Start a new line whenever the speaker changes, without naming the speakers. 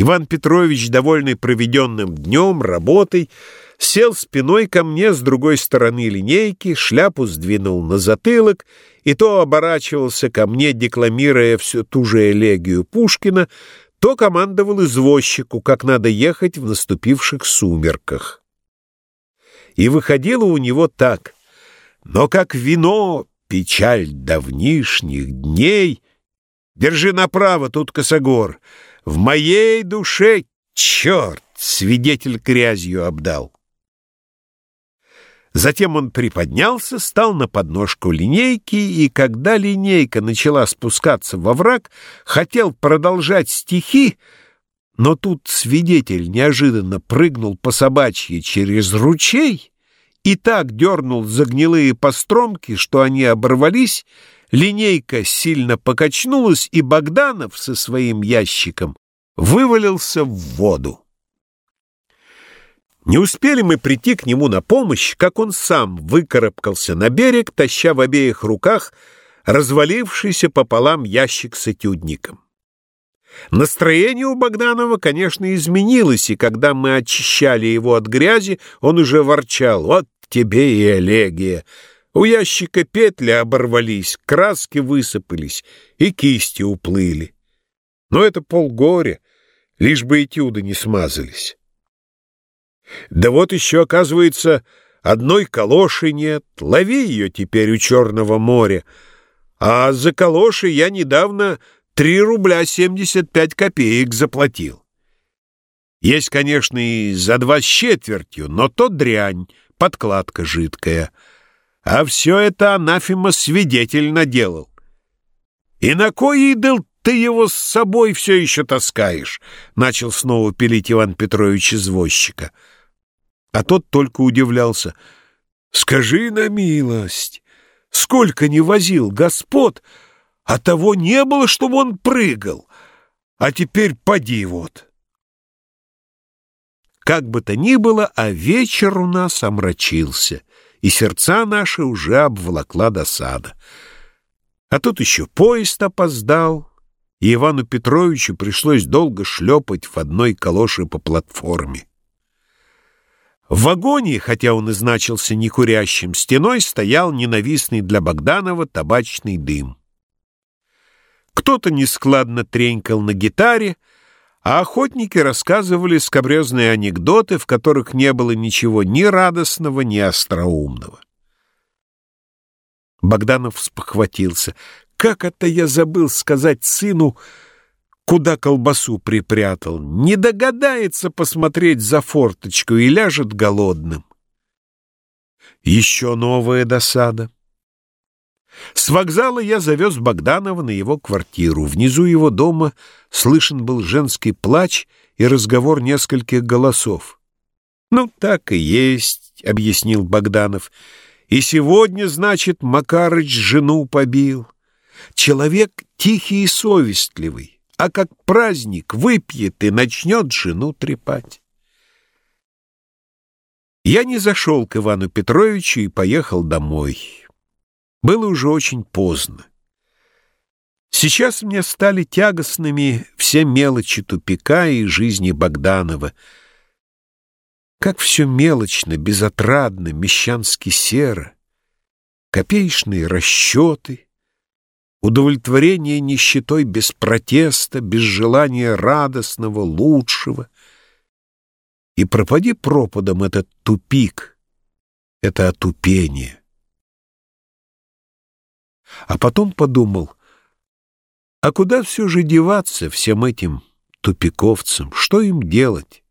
Иван Петрович, довольный проведенным днем, работой, сел спиной ко мне с другой стороны линейки, шляпу сдвинул на затылок и то оборачивался ко мне, декламируя всю ту же элегию Пушкина, то командовал извозчику, как надо ехать в наступивших сумерках. И выходило у него так. Но как вино, печаль давнишних дней... Держи направо, тут косогор. В моей душе, черт, свидетель грязью обдал. Затем он приподнялся, стал на подножку линейки, и когда линейка начала спускаться во враг, хотел продолжать стихи, но тут свидетель неожиданно прыгнул по собачьи через ручей и так дернул за гнилые постромки, что они оборвались, линейка сильно покачнулась, и Богданов со своим ящиком вывалился в воду. Не успели мы прийти к нему на помощь, как он сам выкарабкался на берег, таща в обеих руках развалившийся пополам ящик с этюдником. Настроение у Богданова, конечно, изменилось, и когда мы очищали его от грязи, он уже ворчал «Вот тебе и элегия!» У ящика петли оборвались, краски высыпались, и кисти уплыли. Но это полгоря, лишь бы этюды не смазались. Да вот еще, оказывается, одной калоши нет, лови ее теперь у Черного моря, а за калоши я недавно три рубля семьдесят пять копеек заплатил. Есть, конечно, и за два с четвертью, но то дрянь, подкладка жидкая. А все это анафема свидетель наделал. И на кой идол ты его с собой все еще таскаешь? Начал снова пилить Иван Петрович извозчика. А тот только удивлялся. Скажи на милость, сколько не возил господ, а того не было, чтобы он прыгал. А теперь поди вот. Как бы то ни было, а вечер у нас омрачился, и сердца наши уже обволокла досада. А тут еще поезд опоздал, и Ивану Петровичу пришлось долго шлепать в одной калоше по платформе. В вагоне, хотя он и значился некурящим, стеной стоял ненавистный для Богданова табачный дым. Кто-то нескладно тренькал на гитаре, а охотники рассказывали скобрезные анекдоты, в которых не было ничего ни радостного, ни остроумного. Богданов спохватился. «Как это я забыл сказать сыну, куда колбасу припрятал? Не догадается посмотреть за форточку и ляжет голодным». Еще новая досада. С вокзала я завез Богданова на его квартиру. Внизу его дома слышен был женский плач и разговор нескольких голосов. «Ну, так и есть», — объяснил Богданов. «И сегодня, значит, Макарыч жену побил. Человек тихий и совестливый, а как праздник выпьет и начнет жену трепать». Я не зашел к Ивану Петровичу и поехал домой. Было уже очень поздно. Сейчас мне стали тягостными все мелочи тупика и жизни Богданова. Как все мелочно, безотрадно, мещански серо. Копеечные расчеты, удовлетворение нищетой без протеста, без желания радостного, лучшего. И пропади пропадом этот тупик, это отупение. А потом подумал, а куда все же деваться всем этим тупиковцам? Что им делать?